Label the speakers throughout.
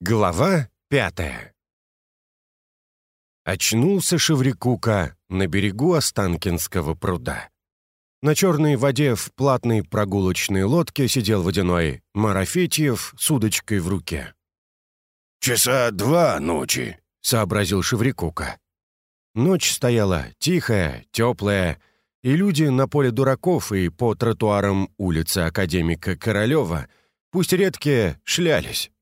Speaker 1: Глава пятая Очнулся Шеврикука на берегу Останкинского пруда. На черной воде в платной прогулочной лодке сидел водяной Марафетьев с удочкой в руке.
Speaker 2: «Часа два ночи», — сообразил Шеврикука.
Speaker 1: Ночь стояла тихая, теплая, и люди на поле дураков и по тротуарам улицы Академика Королева, пусть редкие, шлялись.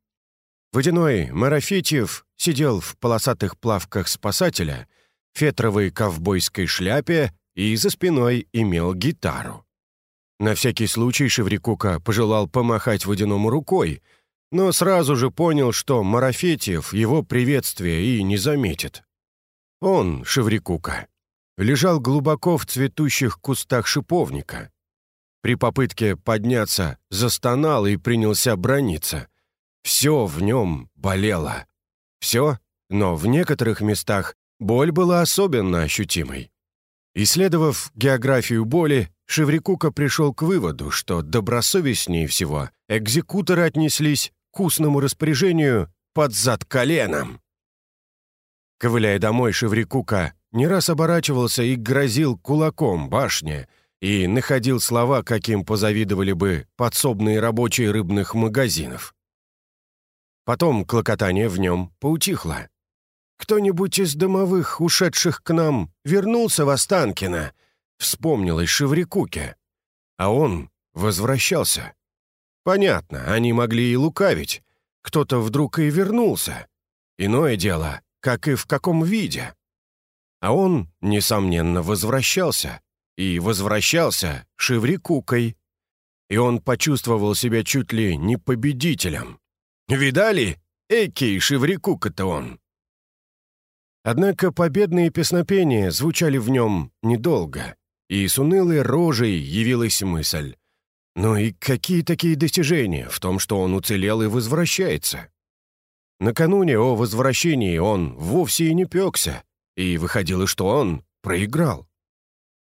Speaker 1: Водяной Марафетьев сидел в полосатых плавках спасателя, фетровой ковбойской шляпе и за спиной имел гитару. На всякий случай Шеврикука пожелал помахать водяному рукой, но сразу же понял, что Марафетьев его приветствие и не заметит. Он, Шеврикука, лежал глубоко в цветущих кустах шиповника. При попытке подняться застонал и принялся брониться. Все в нем болело. Все, но в некоторых местах боль была особенно ощутимой. Исследовав географию боли, Шеврикука пришел к выводу, что добросовестнее всего экзекуторы отнеслись к устному распоряжению под зад коленом. Ковыляя домой, Шеврикука не раз оборачивался и грозил кулаком башне и находил слова, каким позавидовали бы подсобные рабочие рыбных магазинов. Потом клокотание в нем поутихло. «Кто-нибудь из домовых, ушедших к нам, вернулся в Останкино?» Вспомнилось Шеврикуке. А он возвращался. Понятно, они могли и лукавить. Кто-то вдруг и вернулся. Иное дело, как и в каком виде. А он, несомненно, возвращался. И возвращался Шеврикукой. И он почувствовал себя чуть ли не победителем. Видали? Экий Шеврикука-то он!» Однако победные песнопения звучали в нем недолго, и с унылой рожей явилась мысль. Ну и какие такие достижения в том, что он уцелел и возвращается? Накануне о возвращении он вовсе и не пекся, и выходило, что он проиграл.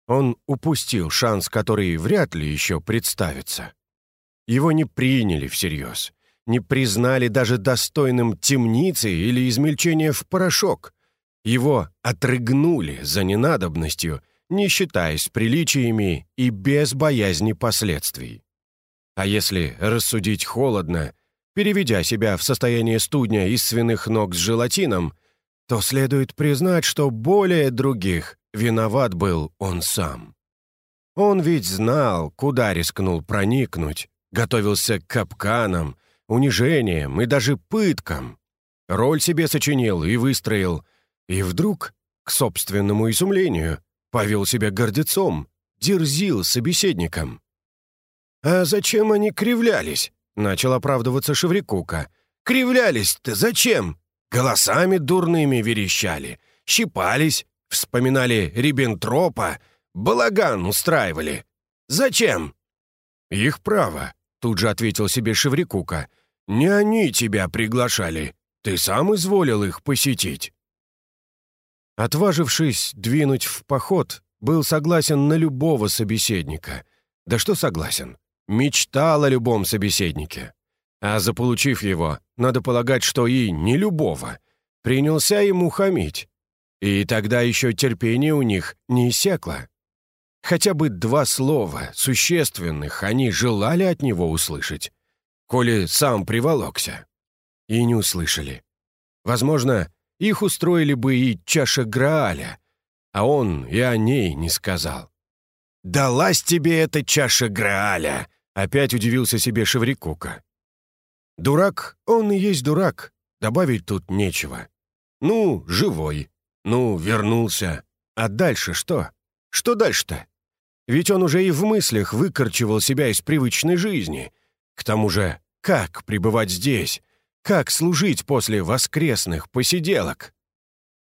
Speaker 1: Он упустил шанс, который вряд ли еще представится. Его не приняли всерьез не признали даже достойным темницы или измельчения в порошок. Его отрыгнули за ненадобностью, не считаясь приличиями и без боязни последствий. А если рассудить холодно, переведя себя в состояние студня из свиных ног с желатином, то следует признать, что более других виноват был он сам. Он ведь знал, куда рискнул проникнуть, готовился к капканам, унижением и даже пыткам. Роль себе сочинил и выстроил. И вдруг, к собственному изумлению, повел себя гордецом, дерзил собеседником. «А зачем они кривлялись?» — начал оправдываться Шеврикука. «Кривлялись-то зачем? Голосами дурными верещали, щипались, вспоминали Риббентропа, балаган устраивали. Зачем?» «Их право», — тут же ответил себе Шеврикука. «Не они тебя приглашали. Ты сам изволил их посетить». Отважившись двинуть в поход, был согласен на любого собеседника. Да что согласен? Мечтал о любом собеседнике. А заполучив его, надо полагать, что и не любого. Принялся ему хамить. И тогда еще терпение у них не иссякло. Хотя бы два слова, существенных, они желали от него услышать коли сам приволокся. И не услышали. Возможно, их устроили бы и чаша Грааля, а он и о ней не сказал. «Далась тебе эта чаша Грааля!» — опять удивился себе Шеврикука. «Дурак, он и есть дурак, добавить тут нечего. Ну, живой, ну, вернулся. А дальше что? Что дальше-то? Ведь он уже и в мыслях выкорчевал себя из привычной жизни — к тому же, как пребывать здесь? Как служить после воскресных посиделок?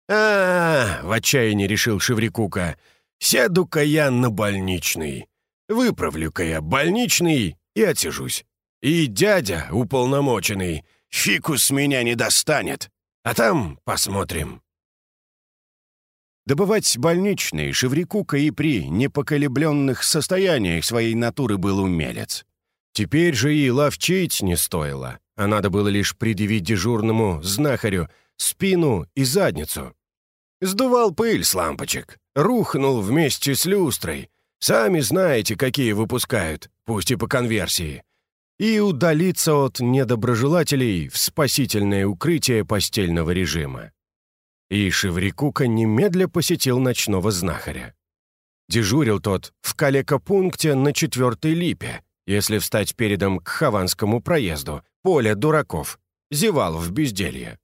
Speaker 1: а, -а, -а в отчаянии решил Шеврикука. «Сяду-ка я на больничный. Выправлю-ка я больничный и отсижусь. И дядя, уполномоченный, фикус меня не достанет. А там посмотрим». Добывать больничный Шеврикука и при непоколебленных состояниях своей натуры был умелец. Теперь же и ловчить не стоило. а надо было лишь предъявить дежурному знахарю спину и задницу. Сдувал пыль с лампочек, рухнул вместе с люстрой. Сами знаете, какие выпускают, пусть и по конверсии. И удалиться от недоброжелателей в спасительное укрытие постельного режима. И Шеврикука немедля посетил ночного знахаря. Дежурил тот в калекопункте на четвертой липе, если встать передом к Хованскому проезду, поле дураков, зевал в безделье.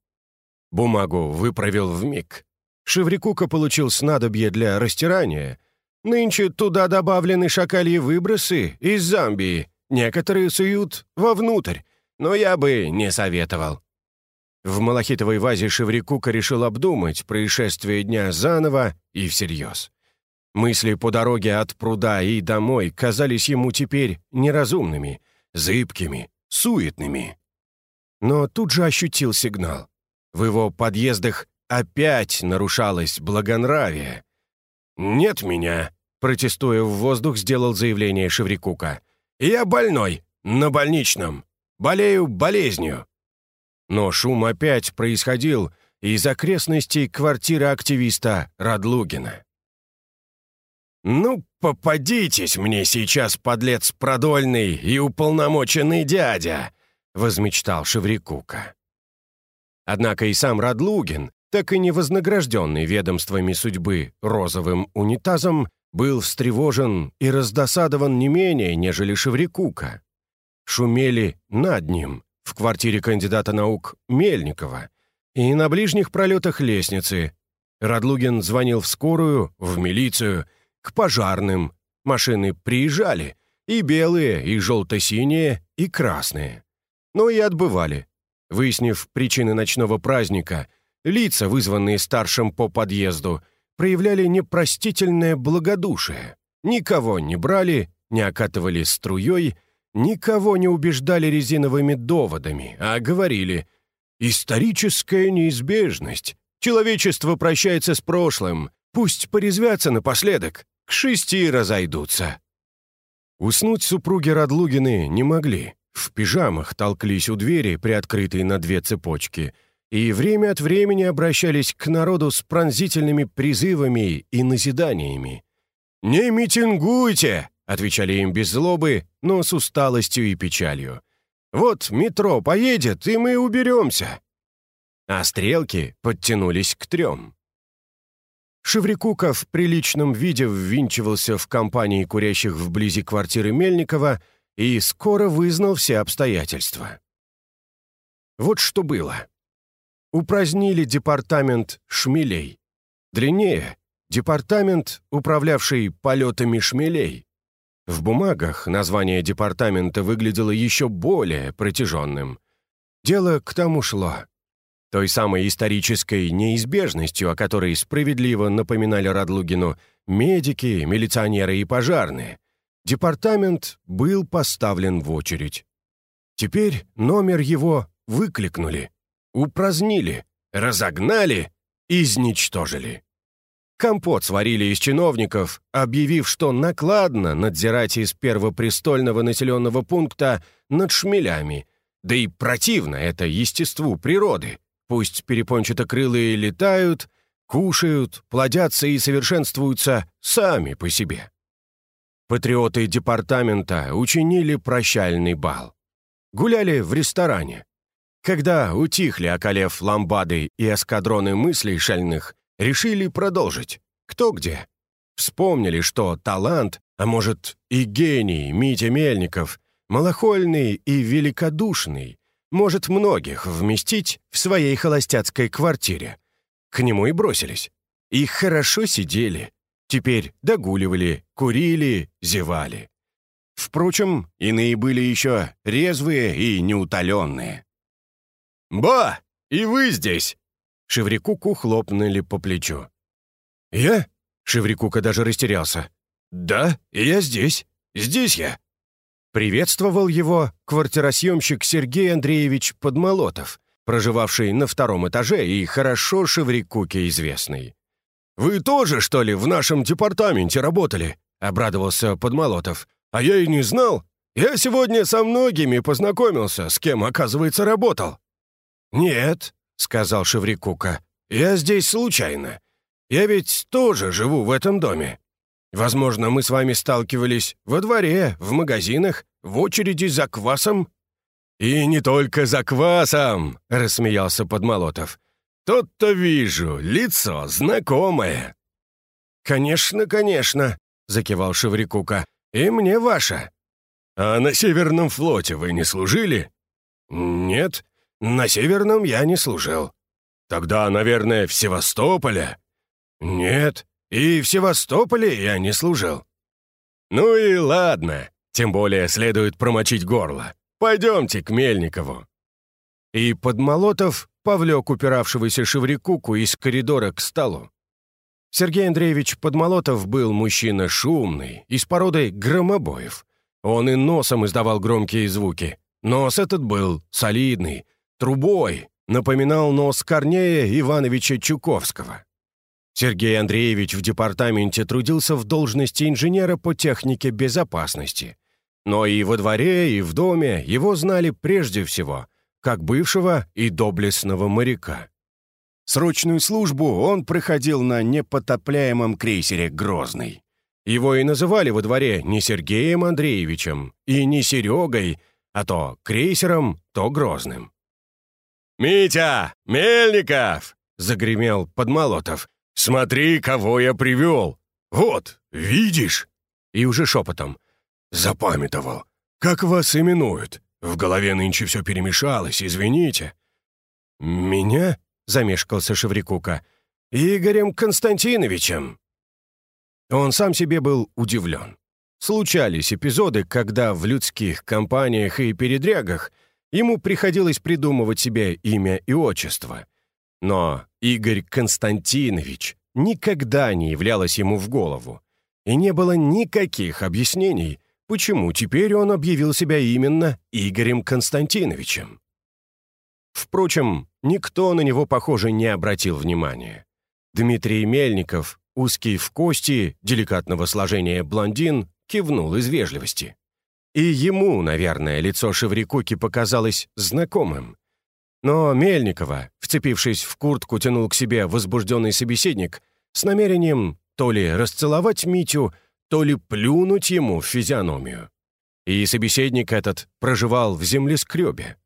Speaker 1: Бумагу выправил в миг. Шеврикука получил снадобье для растирания. Нынче туда добавлены шакальи выбросы из Замбии. Некоторые суют вовнутрь, но я бы не советовал. В малахитовой вазе Шеврикука решил обдумать происшествие дня заново и всерьез. Мысли по дороге от пруда и домой казались ему теперь неразумными, зыбкими, суетными. Но тут же ощутил сигнал. В его подъездах опять нарушалось благонравие. «Нет меня», — протестуя в воздух, сделал заявление Шеврикука. «Я больной, на больничном. Болею болезнью». Но шум опять происходил из окрестностей квартиры активиста Радлугина. «Ну, попадитесь мне сейчас, подлец продольный и уполномоченный дядя!» — возмечтал Шеврикука. Однако и сам Радлугин, так и не вознагражденный ведомствами судьбы розовым унитазом, был встревожен и раздосадован не менее, нежели Шеврикука. Шумели над ним, в квартире кандидата наук Мельникова, и на ближних пролетах лестницы. Радлугин звонил в скорую, в милицию, к пожарным. Машины приезжали, и белые, и желто-синие, и красные. Но и отбывали. Выяснив причины ночного праздника, лица, вызванные старшим по подъезду, проявляли непростительное благодушие. Никого не брали, не окатывали струей, никого не убеждали резиновыми доводами, а говорили «Историческая неизбежность. Человечество прощается с прошлым. Пусть порезвятся напоследок к шести разойдутся». Уснуть супруги Радлугины не могли. В пижамах толклись у двери, приоткрытой на две цепочки, и время от времени обращались к народу с пронзительными призывами и назиданиями. «Не митингуйте!» — отвечали им без злобы, но с усталостью и печалью. «Вот метро поедет, и мы уберемся!» А стрелки подтянулись к трем. Шеврикука в приличном виде ввинчивался в компании курящих вблизи квартиры Мельникова и скоро вызнал все обстоятельства. Вот что было. Упразднили департамент шмелей. Длиннее — департамент, управлявший полетами шмелей. В бумагах название департамента выглядело еще более протяженным. Дело к тому шло той самой исторической неизбежностью, о которой справедливо напоминали Радлугину медики, милиционеры и пожарные, департамент был поставлен в очередь. Теперь номер его выкликнули, упразднили, разогнали, изничтожили. Компот сварили из чиновников, объявив, что накладно надзирать из первопрестольного населенного пункта над шмелями, да и противно это естеству природы. Пусть перепончатокрылые летают, кушают, плодятся и совершенствуются сами по себе. Патриоты департамента учинили прощальный бал. Гуляли в ресторане. Когда утихли, околев ламбады и эскадроны мыслей шальных, решили продолжить. Кто где. Вспомнили, что талант, а может и гений Митя Мельников, малохольный и великодушный, может многих вместить в своей холостяцкой квартире. К нему и бросились. И хорошо сидели. Теперь догуливали, курили, зевали. Впрочем, иные были еще резвые и неутоленные. «Ба! И вы здесь!» Шеврикуку хлопнули по плечу. «Я?» Шеврикука даже растерялся. «Да, я здесь. Здесь я. Приветствовал его квартиросъемщик Сергей Андреевич Подмолотов, проживавший на втором этаже и хорошо Шеврикуке известный. «Вы тоже, что ли, в нашем департаменте работали?» — обрадовался Подмолотов. «А я и не знал. Я сегодня со многими познакомился, с кем, оказывается, работал». «Нет», — сказал Шеврикука, — «я здесь случайно. Я ведь тоже живу в этом доме. Возможно, мы с вами сталкивались во дворе, в магазинах, в очереди за квасом». «И не только за квасом», — рассмеялся Подмолотов. «Тот-то вижу, лицо знакомое». «Конечно, конечно», — закивал Шеврикука. «И мне ваше». «А на Северном флоте вы не служили?» «Нет, на Северном я не служил». «Тогда, наверное, в Севастополе?» «Нет, и в Севастополе я не служил». «Ну и ладно, тем более следует промочить горло. Пойдемте к Мельникову». И Подмолотов повлек упиравшегося Шеврикуку из коридора к столу. Сергей Андреевич Подмолотов был мужчина шумный, из породы громобоев. Он и носом издавал громкие звуки. Нос этот был солидный, трубой, напоминал нос Корнея Ивановича Чуковского. Сергей Андреевич в департаменте трудился в должности инженера по технике безопасности. Но и во дворе, и в доме его знали прежде всего, как бывшего и доблестного моряка. Срочную службу он проходил на непотопляемом крейсере «Грозный». Его и называли во дворе не Сергеем Андреевичем и не Серегой, а то крейсером, то Грозным. «Митя! Мельников!» — загремел Подмолотов. «Смотри, кого я привел! Вот, видишь?» И уже шепотом. «Запамятовал. Как вас именуют? В голове нынче все перемешалось, извините». «Меня?» — замешкался Шеврикука. «Игорем Константиновичем». Он сам себе был удивлен. Случались эпизоды, когда в людских компаниях и передрягах ему приходилось придумывать себе имя и отчество. Но Игорь Константинович никогда не являлось ему в голову. И не было никаких объяснений, почему теперь он объявил себя именно Игорем Константиновичем. Впрочем, никто на него, похоже, не обратил внимания. Дмитрий Мельников, узкий в кости, деликатного сложения блондин, кивнул из вежливости. И ему, наверное, лицо Шеврикуки показалось знакомым. Но Мельникова, вцепившись в куртку, тянул к себе возбужденный собеседник с намерением то ли расцеловать Митю, то ли плюнуть ему в физиономию. И собеседник этот проживал в землескребе.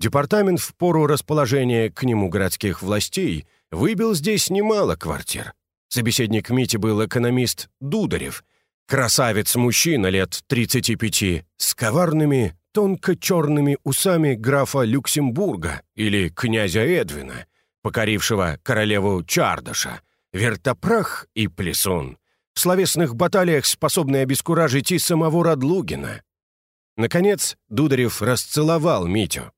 Speaker 1: Департамент в пору расположения к нему городских властей выбил здесь немало квартир. Собеседник Мити был экономист Дударев, красавец-мужчина лет 35, с коварными, тонко-черными усами графа Люксембурга или князя Эдвина, покорившего королеву Чардаша, вертопрах и плесун, в словесных баталиях способный обескуражить и самого Радлугина. Наконец, Дударев расцеловал Митю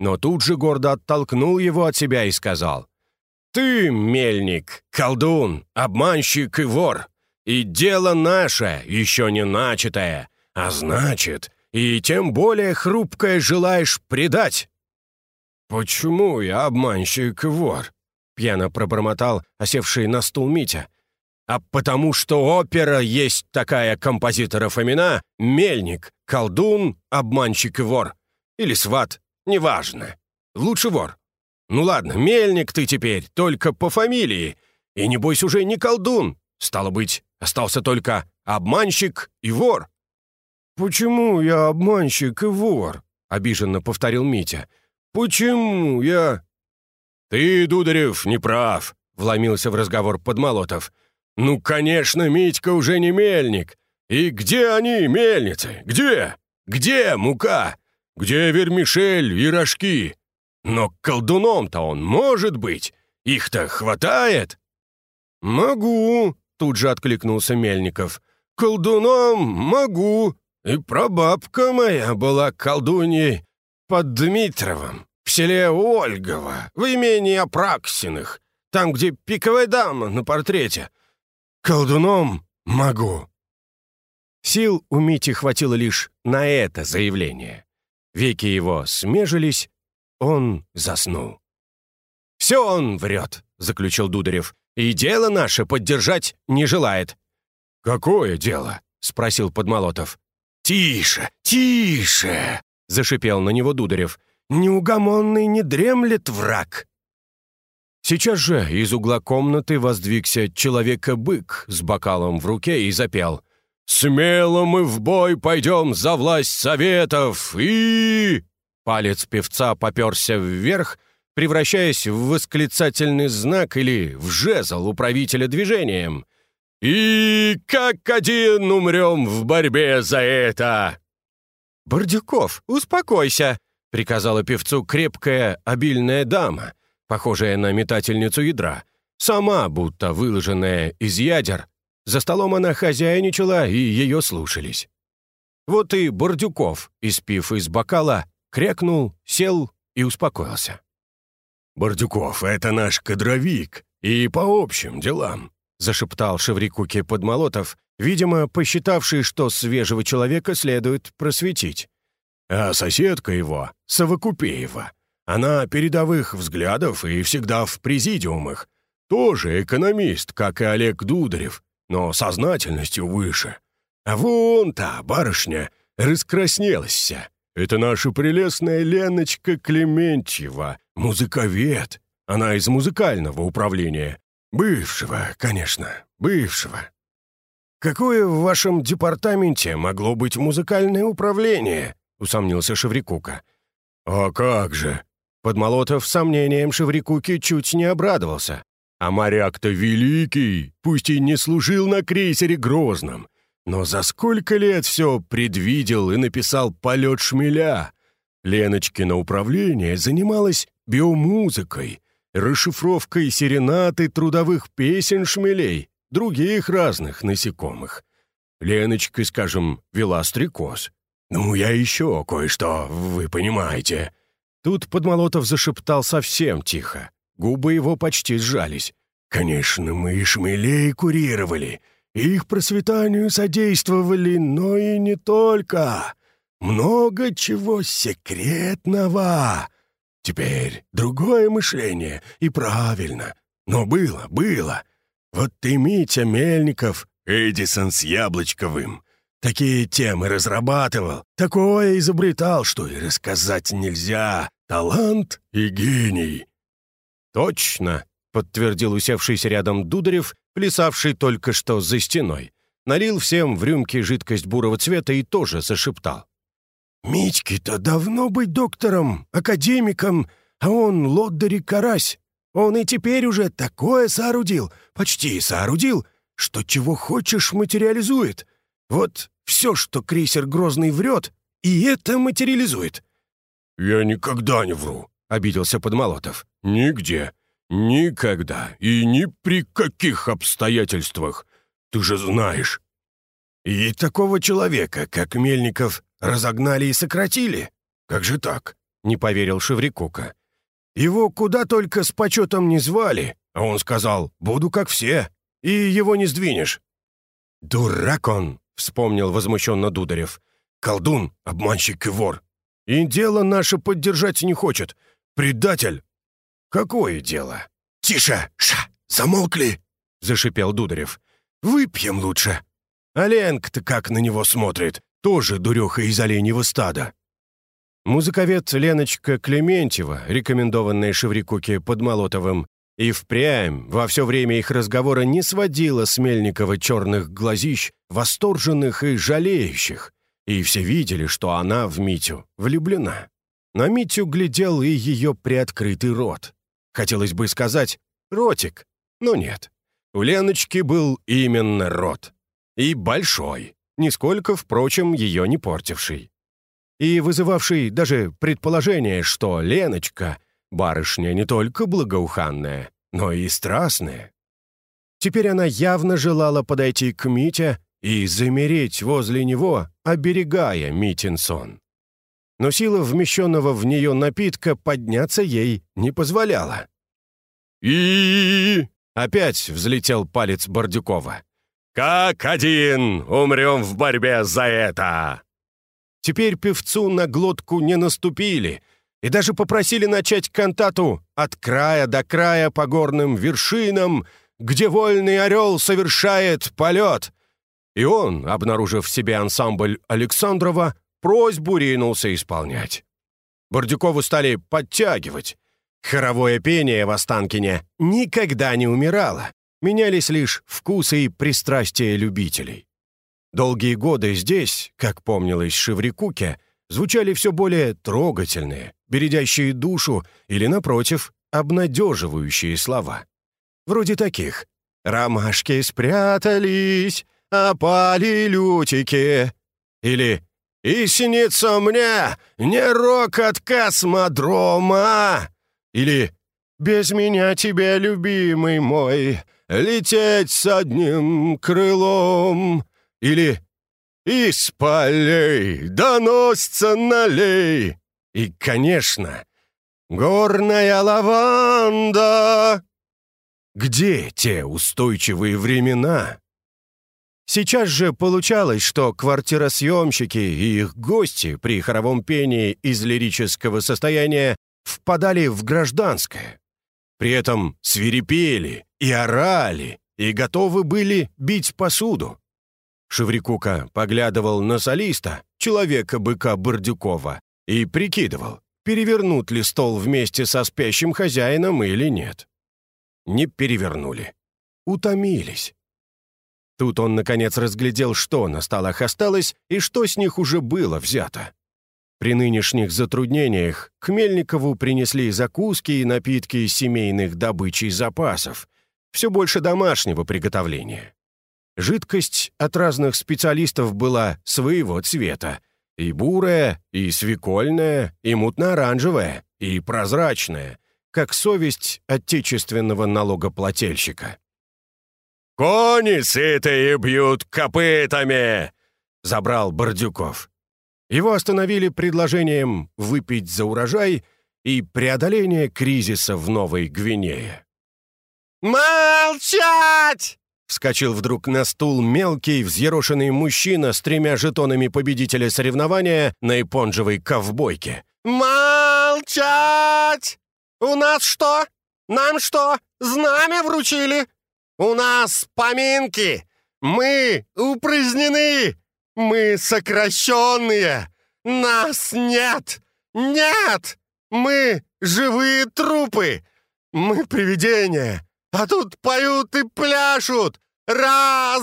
Speaker 1: но тут же гордо оттолкнул его от себя и сказал, «Ты, мельник, колдун, обманщик и вор, и дело наше, еще не начатое, а значит, и тем более хрупкое желаешь предать». «Почему я обманщик и вор?» — пьяно пробормотал осевший на стул Митя. «А потому что опера есть такая композитора Фомина, мельник, колдун, обманщик и вор. Или сват, Неважно. Лучше вор. Ну ладно, мельник ты теперь, только по фамилии. И небось уже не колдун. Стало быть, остался только обманщик и вор». «Почему я обманщик и вор?» — обиженно повторил Митя. «Почему я...» «Ты, Дударев, не прав», — вломился в разговор Подмолотов. «Ну, конечно, Митька уже не мельник. И где они, мельницы? Где? Где мука? Где вермишель и рожки? Но колдуном-то он может быть. Их-то хватает». «Могу», — тут же откликнулся Мельников. «Колдуном могу. И прабабка моя была колдуньей под Дмитровым, в селе Ольгово, в имении Апраксиных, там, где пиковая дама на портрете. Колдуном могу». Сил у Мити хватило лишь на это заявление. Веки его смежились, он заснул. «Все он врет», — заключил Дударев, «и дело наше поддержать не желает». «Какое дело?» — спросил Подмолотов.
Speaker 2: «Тише, тише!» — зашипел на него Дударев. «Неугомонный не дремлет враг!»
Speaker 1: Сейчас же из угла комнаты воздвигся человека-бык с бокалом в руке и запел. «Смело мы в бой пойдем за власть советов и...» Палец певца поперся вверх, превращаясь в восклицательный знак или в жезл управителя движением. «И как один умрем в борьбе за это!» «Бордюков, успокойся!» — приказала певцу крепкая, обильная дама, похожая на метательницу ядра, сама будто выложенная из ядер. За столом она хозяйничала, и ее слушались. Вот и Бордюков, испив из бокала, крякнул, сел и успокоился.
Speaker 2: «Бордюков, это наш кадровик, и по общим делам»,
Speaker 1: зашептал Шеврикуке Подмолотов, видимо, посчитавший, что свежего человека следует просветить.
Speaker 2: «А соседка его, Совокупеева, она передовых взглядов и всегда в президиумах. Тоже экономист, как и Олег Дударев, но сознательностью выше. А вон та барышня раскраснелась вся. Это наша прелестная Леночка Клементьева, музыковед. Она из музыкального управления. Бывшего, конечно, бывшего.
Speaker 1: «Какое в вашем департаменте могло быть музыкальное управление?» — усомнился Шеврикука.
Speaker 2: «А как же?»
Speaker 1: Подмолотов сомнением Шеврикуки чуть не обрадовался.
Speaker 2: «А моряк-то великий, пусть и не служил на крейсере Грозном, но за сколько лет все предвидел и написал «Полет шмеля». Леночкино управление занималось биомузыкой, расшифровкой серенаты трудовых песен шмелей, других разных насекомых. Леночка, скажем, вела стрекоз. Ну, я еще кое-что, вы понимаете.
Speaker 1: Тут Подмолотов зашептал совсем тихо. Губы его почти сжались.
Speaker 2: «Конечно, мы и шмелей курировали, их просветанию содействовали, но и не только. Много чего секретного. Теперь другое мышление, и правильно. Но было, было. Вот ты, Митя Мельников, Эдисон с Яблочковым. Такие темы разрабатывал, такое изобретал, что и рассказать нельзя. Талант и гений.
Speaker 1: Точно, подтвердил усевшийся рядом Дударев, плясавший только что за стеной. Налил всем в рюмки жидкость бурого цвета и тоже зашептал.
Speaker 2: «Митьке-то давно быть доктором, академиком, а он лоддари карась. Он и теперь уже такое соорудил, почти соорудил, что чего хочешь материализует. Вот все, что крейсер Грозный врет, и это материализует». «Я никогда не вру», — обиделся Подмолотов. «Нигде. Никогда и ни при каких обстоятельствах. Ты же знаешь». «И такого человека, как Мельников, разогнали и сократили? Как же так?» — не поверил Шеврикука. «Его куда только с почетом не звали, а он сказал, буду как все, и его не сдвинешь». «Дурак он!» — вспомнил возмущенно Дударев. «Колдун, обманщик и вор. И дело наше поддержать не хочет. Предатель!» «Какое дело?» «Тише! Ша! Замолкли!» — зашипел Дударев. «Выпьем лучше!» Ленк-то как на него смотрит, тоже дуреха из оленьего стада.
Speaker 1: Музыковед Леночка Клементьева, рекомендованная Шеврикуке Подмолотовым, и впрямь во все время их разговора не сводила с Мельникова черных глазищ, восторженных и жалеющих, и все видели, что она в Митю влюблена. На Митю глядел и ее приоткрытый рот. Хотелось бы сказать «ротик», но нет. У Леночки был именно рот. И большой, нисколько, впрочем, ее не портивший. И вызывавший даже предположение, что Леночка — барышня не только благоуханная, но и страстная. Теперь она явно желала подойти к Мите и замереть возле него, оберегая Митин сон. Но сила вмещенного в нее напитка подняться ей не позволяла.
Speaker 2: и
Speaker 1: Опять взлетел палец Бордюкова.
Speaker 2: «Как один умрем в борьбе за это!»
Speaker 1: Теперь певцу на глотку не наступили и даже попросили начать кантату «От края до края по горным вершинам, где вольный орел совершает полет». И он, обнаружив в себе ансамбль Александрова, просьбу ринулся исполнять. Бордюкову стали подтягивать. Хоровое пение в Останкине никогда не умирало. Менялись лишь вкусы и пристрастия любителей. Долгие годы здесь, как помнилось Шеврикуке, звучали все более трогательные, бередящие душу или, напротив, обнадеживающие слова. Вроде таких «Ромашки спрятались, опали лютики» или «И снится мне не рок от космодрома» или «Без меня тебе, любимый мой, лететь с одним крылом» или «Из полей доносится налей» и, конечно, «Горная лаванда». Где те устойчивые времена? Сейчас же получалось, что квартиросъемщики и их гости при хоровом пении из лирического состояния впадали в гражданское. При этом свирепели и орали, и готовы были бить посуду. Шеврикука поглядывал на солиста, человека-быка Бордюкова, и прикидывал, перевернут ли стол вместе со спящим хозяином или нет. Не перевернули. Утомились. Тут он, наконец, разглядел, что на столах осталось и что с них уже было взято. При нынешних затруднениях к принесли закуски и напитки из семейных добычей запасов, все больше домашнего приготовления. Жидкость от разных специалистов была своего цвета. И бурая, и свекольная, и мутно-оранжевая, и прозрачная, как совесть отечественного налогоплательщика. «Кони сытые бьют копытами!» — забрал Бордюков. Его остановили предложением выпить за урожай и преодоление кризиса в Новой Гвинее. «Молчать!» Вскочил вдруг на стул мелкий, взъерошенный мужчина с тремя жетонами победителя соревнования на ипонжевой ковбойке. «Молчать! У нас что? Нам что, знамя вручили? У нас поминки! Мы упразднены! Мы сокращенные! Нас нет! Нет! Мы живые трупы! Мы привидения!» А тут поют и пляшут! Разойдись!»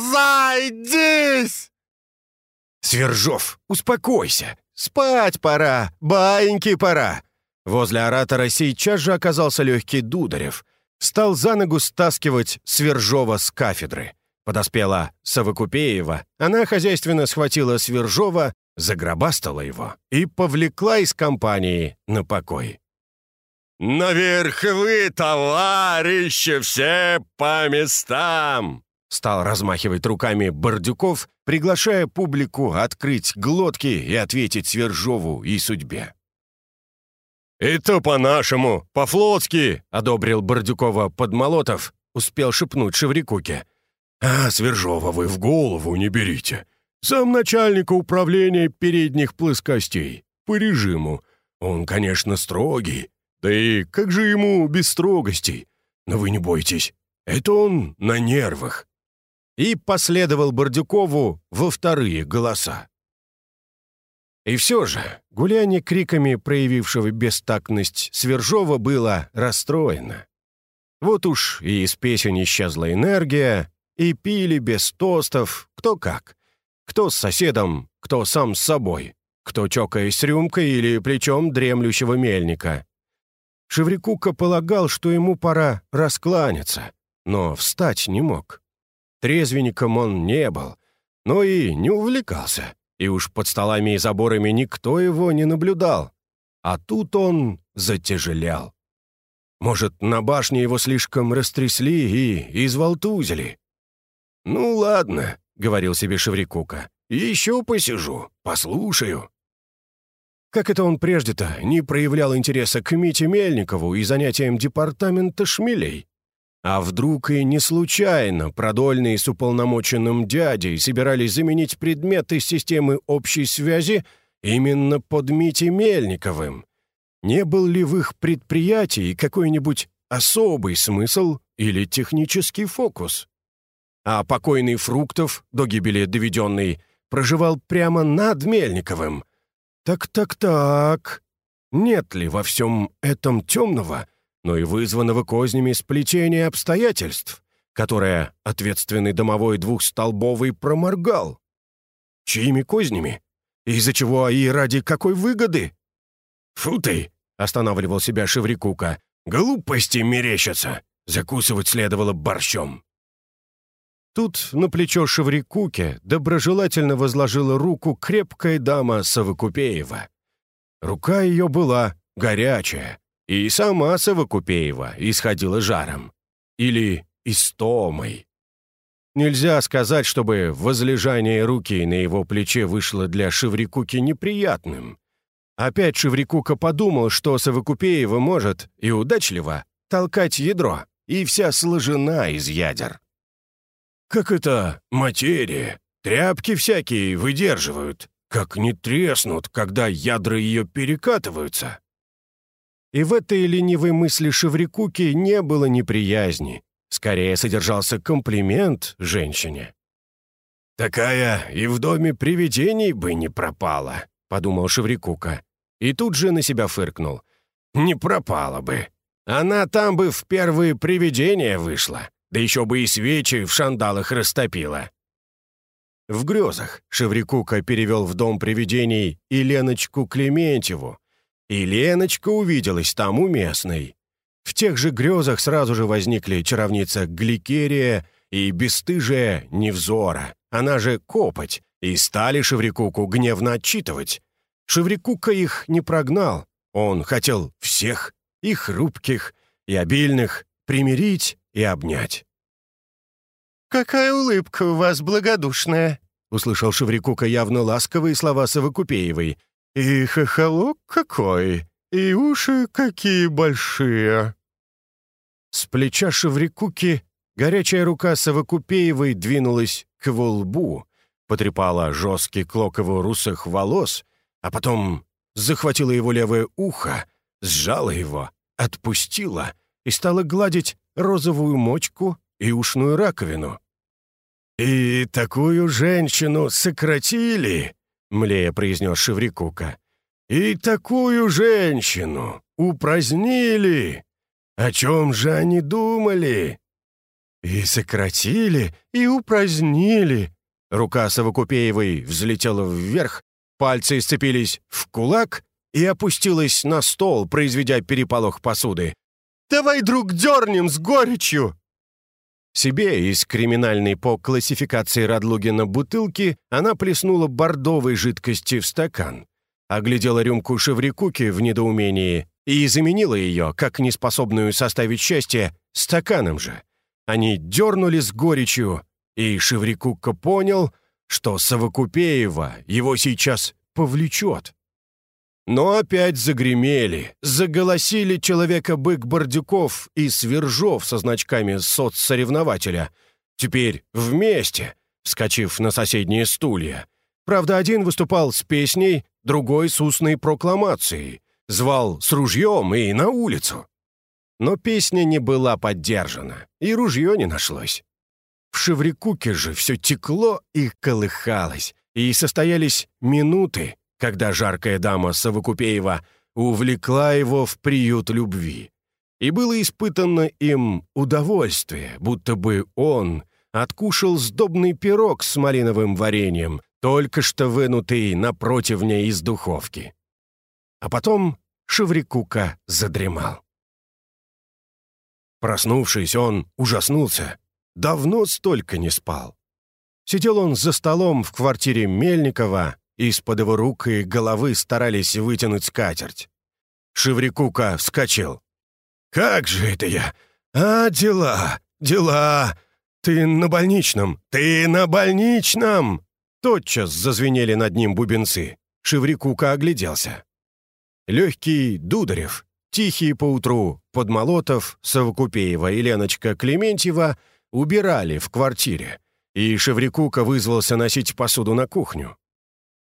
Speaker 1: «Свержов, успокойся! Спать пора, баиньки пора!» Возле оратора сейчас же оказался легкий Дударев. Стал за ногу стаскивать Свержова с кафедры. Подоспела Савокупеева. Она хозяйственно схватила Свержова, загробастала его и повлекла из компании на покой. «Наверх вы, товарищи, все по местам!» Стал размахивать руками Бордюков, приглашая публику открыть глотки и ответить Свержову и судьбе. «Это по-нашему, по-флотски!» — одобрил Бордюкова Подмолотов, успел шепнуть Шеврикуке. «А Свержова вы в голову не берите. Сам начальника управления передних плоскостей. По режиму. Он, конечно, строгий, да и как же ему без строгостей? Но вы не бойтесь, это он на нервах. И последовал Бордюкову во вторые голоса. И все же гуляние криками проявившего бестактность Свержова было расстроено. Вот уж и из песен исчезла энергия, и пили без тостов, кто как. Кто с соседом, кто сам с собой, кто чокаясь рюмкой или плечом дремлющего мельника. Шеврикука полагал, что ему пора раскланяться, но встать не мог. Трезвенником он не был, но и не увлекался, и уж под столами и заборами никто его не наблюдал. А тут он затяжелял. Может, на башне его слишком растрясли и изволтузили? «Ну ладно», — говорил себе Шеврикука, — «еще посижу, послушаю». Как это он прежде-то не проявлял интереса к Мите Мельникову и занятиям департамента шмелей? А вдруг и не случайно продольные с уполномоченным дядей собирались заменить предметы системы общей связи именно под Митей Мельниковым? Не был ли в их предприятии какой-нибудь особый смысл или технический фокус? А покойный Фруктов, до гибели доведенный, проживал прямо над Мельниковым. Так-так-так, нет ли во всем этом темного, но и вызванного кознями сплетения обстоятельств, которое ответственный домовой двухстолбовый проморгал? Чьими кознями? Из-за чего и ради какой выгоды? «Фу ты!» — останавливал себя Шеврикука. «Глупости мерещатся! Закусывать следовало борщом!» Тут на плечо Шеврикуке доброжелательно возложила руку крепкая дама Савокупеева. Рука ее была горячая, и сама Савокупеева исходила жаром. Или истомой. Нельзя сказать, чтобы возлежание руки на его плече вышло для Шеврикуки неприятным. Опять Шеврикука подумал, что Савокупеева может, и удачливо, толкать ядро, и вся сложена из ядер. «Как это материя? Тряпки всякие выдерживают. Как не треснут, когда ядра ее перекатываются?» И в этой ленивой мысли Шеврикуки не было неприязни. Скорее содержался комплимент женщине. «Такая и в доме привидений бы не пропала», — подумал Шеврикука. И тут же на себя фыркнул. «Не пропала бы. Она там бы в первые привидения вышла, да еще бы и свечи в шандалах растопила». В грезах Шеврикука перевел в дом привидений и Леночку Клементьеву. И Леночка увиделась там у местной. В тех же грезах сразу же возникли чаровница Гликерия и бесстыжая Невзора, она же Копоть, и стали Шеврикуку гневно отчитывать. Шеврикука их не прогнал. Он хотел всех, и хрупких, и обильных, примирить и обнять.
Speaker 2: «Какая улыбка у вас благодушная!»
Speaker 1: — услышал Шеврикука явно ласковые слова Совокупеевой.
Speaker 2: «И хохолок какой! И уши какие большие!»
Speaker 1: С плеча Шеврикуки горячая рука Совокупеевой двинулась к его лбу, потрепала жесткий клок русых волос — а потом захватила его левое ухо, сжала его, отпустила и стала гладить розовую мочку и ушную раковину. «И такую женщину сократили!» — млея произнес Шеврикука. «И такую женщину упразднили! О чем же они думали?» «И сократили, и упразднили!» Рука Совокупеевой взлетела вверх, Пальцы сцепились в кулак и опустилась на стол, произведя переполох посуды. «Давай, друг, дернем с горечью!» Себе из криминальной по классификации Радлугина бутылки она плеснула бордовой жидкости в стакан, оглядела рюмку Шеврикуки в недоумении и заменила ее, как неспособную составить счастье, стаканом же. Они дернули с горечью, и Шеврикука понял — что Совокупеева его сейчас повлечет. Но опять загремели, заголосили человека-бык Бордюков и Свержов со значками соцсоревнователя. Теперь вместе, вскочив на соседние стулья. Правда, один выступал с песней, другой с устной прокламацией. Звал с ружьем и на улицу. Но песня не была поддержана, и ружье не нашлось. В Шеврикуке же все текло и колыхалось, и состоялись минуты, когда жаркая дама Савокупеева увлекла его в приют любви. И было испытано им удовольствие, будто бы он откушал сдобный пирог с малиновым вареньем, только что вынутый на противне из духовки. А потом Шеврикука задремал. Проснувшись, он ужаснулся. Давно столько не спал. Сидел он за столом в квартире Мельникова, из-под его рук и головы старались вытянуть скатерть. Шеврикука вскочил. «Как же это я? А, дела, дела! Ты на больничном! Ты на больничном!» Тотчас зазвенели над ним бубенцы. Шеврикука огляделся. Легкий Дударев, тихий поутру Подмолотов, Совокупеева и Леночка Клементьева — убирали в квартире, и Шеврикука вызвался носить посуду на кухню.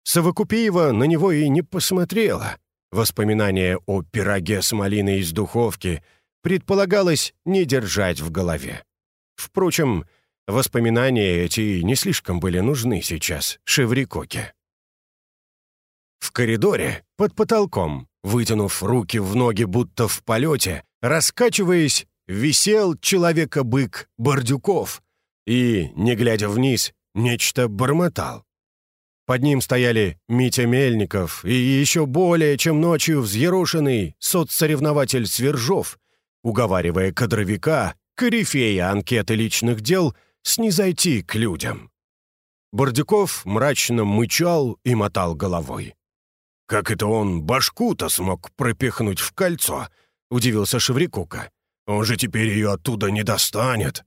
Speaker 1: Совокупеева на него и не посмотрела. Воспоминание о пироге с малиной из духовки предполагалось не держать в голове. Впрочем, Воспоминания эти не слишком были нужны сейчас Шеврикоке. В коридоре, под потолком, вытянув руки в ноги будто в полете, раскачиваясь, висел человека-бык Бордюков и, не глядя вниз, нечто бормотал. Под ним стояли Митя Мельников и еще более, чем ночью взъерошенный соцсоревнователь Свержов, уговаривая кадровика, корифея анкеты личных дел, снизойти к людям. Бордюков мрачно мычал и мотал головой. «Как это он башку-то смог пропихнуть в кольцо?» — удивился Шеврикука. «Он же теперь ее оттуда не достанет».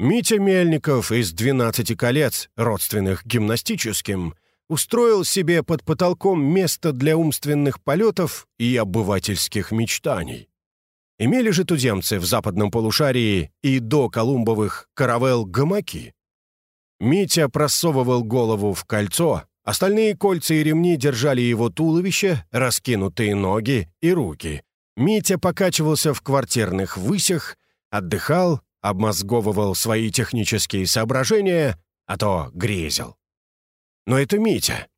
Speaker 1: Митя Мельников из «Двенадцати колец», родственных гимнастическим, устроил себе под потолком место для умственных полетов и обывательских мечтаний. Имели же туземцы в западном полушарии и до Колумбовых каравел гамаки. Митя просовывал голову в кольцо, остальные кольца и ремни держали его туловище, раскинутые ноги и руки. Митя покачивался в квартирных высях, отдыхал, обмозговывал свои технические соображения, а то грезил. Но это Митя.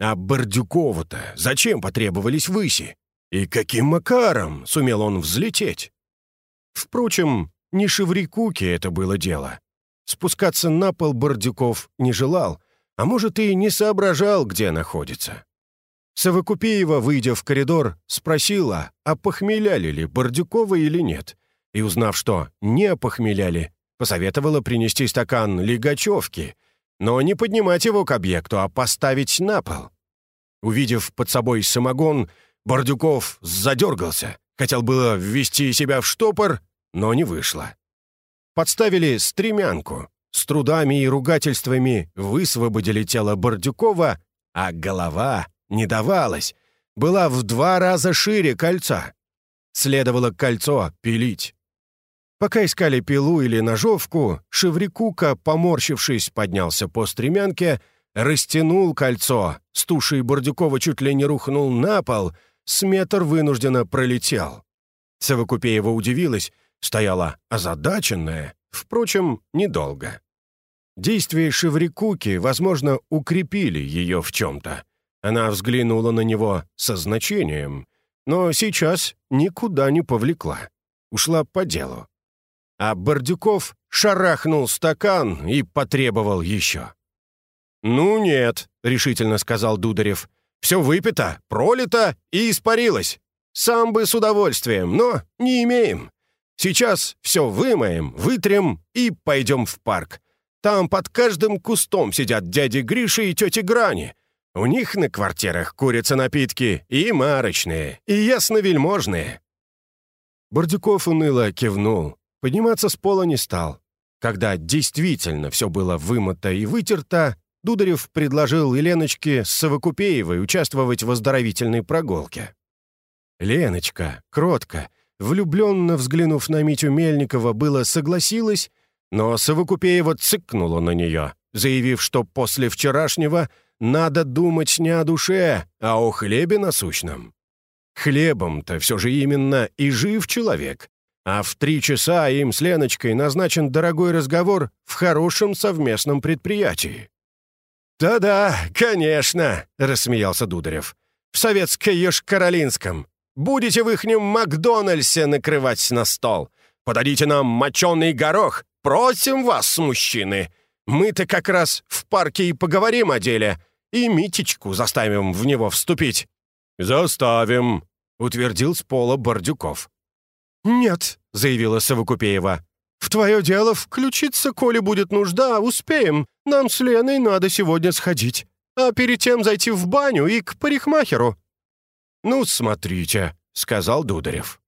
Speaker 1: А Бордюкову-то зачем потребовались выси? И каким макаром сумел он взлететь? Впрочем, не Шеврикуке это было дело. Спускаться на пол Бордюков не желал, а может и не соображал, где находится. Совокупеева, выйдя в коридор, спросила, а похмеляли ли Бордюкова или нет, и, узнав, что не опохмеляли, посоветовала принести стакан лигачевки, но не поднимать его к объекту, а поставить на пол. Увидев под собой самогон, Бордюков задергался, хотел было ввести себя в штопор, но не вышло. Подставили стремянку, с трудами и ругательствами высвободили тело Бордюкова, а голова не давалась, была в два раза шире кольца. Следовало кольцо пилить. Пока искали пилу или ножовку, Шеврикука, поморщившись, поднялся по стремянке, растянул кольцо, с тушей Бордюкова чуть ли не рухнул на пол, с метр вынужденно пролетел. Совокупеева удивилась, стояла озадаченная, впрочем, недолго. Действия Шеврикуки, возможно, укрепили ее в чем-то. Она взглянула на него со значением, но сейчас никуда не повлекла. Ушла по делу а Бордюков шарахнул стакан и потребовал еще. «Ну нет», — решительно сказал Дударев. «Все выпито, пролито и испарилось. Сам бы с удовольствием, но не имеем. Сейчас все вымоем, вытрем и пойдем в парк. Там под каждым кустом сидят дяди Гриша и тети Грани. У них на квартирах курица напитки и марочные, и ясновельможные». Бордюков уныло кивнул, Подниматься с пола не стал. Когда действительно все было вымыто и вытерто, Дударев предложил Леночке с Совокупеевой участвовать в оздоровительной прогулке. Леночка, кротко, влюбленно взглянув на Митю Мельникова, было согласилась, но Совокупеева цыкнула на нее, заявив, что после вчерашнего надо думать не о душе, а о хлебе насущном. Хлебом-то все же именно и жив человек, а в три часа им с Леночкой назначен дорогой разговор в хорошем совместном предприятии. «Да-да, конечно», — рассмеялся Дударев. «В советско-ешкаролинском. Будете в ихнем Макдональдсе накрывать на стол. Подадите нам моченый горох. Просим вас, мужчины. Мы-то как раз в парке и поговорим о деле. И Митечку заставим в него вступить». «Заставим», — утвердил с пола Бордюков. «Нет», — заявила Совокупеева. «В твое дело включиться, коли будет нужда, успеем. Нам с Леной надо сегодня сходить. А перед тем зайти в баню и к парикмахеру». «Ну, смотрите», — сказал Дударев.